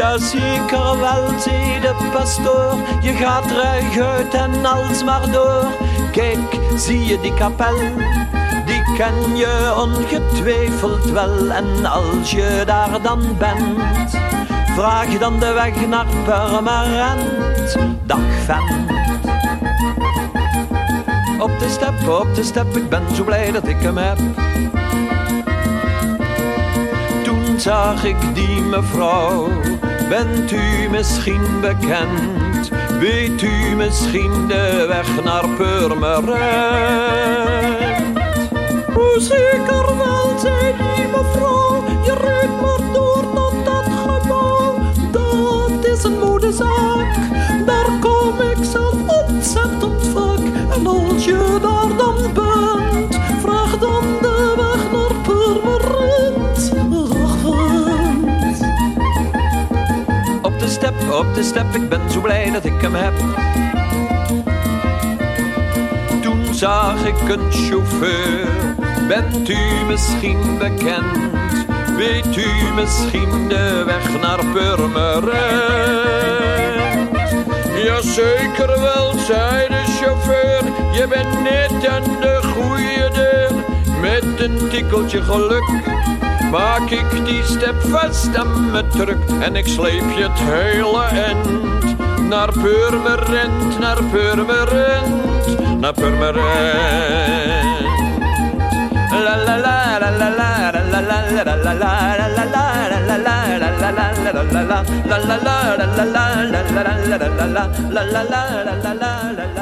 Ja, zeker wel, zei de pastoor. Je gaat ruig en alsmaar door. Kijk, zie je die kapel? Die ken je ongetwijfeld wel. En als je daar dan bent, vraag dan de weg naar Purmerend. Dag vent. Op de step, op de step, ik ben zo blij dat ik hem heb. Toen zag ik die mevrouw, bent u misschien bekend? Weet u misschien de weg naar Purmerend? O, zeker step, op de step, ik ben zo blij dat ik hem heb. Toen zag ik een chauffeur, bent u misschien bekend? Weet u misschien de weg naar Purmerend? Jazeker wel, zei de chauffeur, je bent net aan de goede deur. Met een tikkeltje geluk maak ik die step vast aan mijn truck en ik sleep je het hele end naar Purmerend, naar Purmerend, naar Purmerend. La la la la la la la la la la la la la la la la la la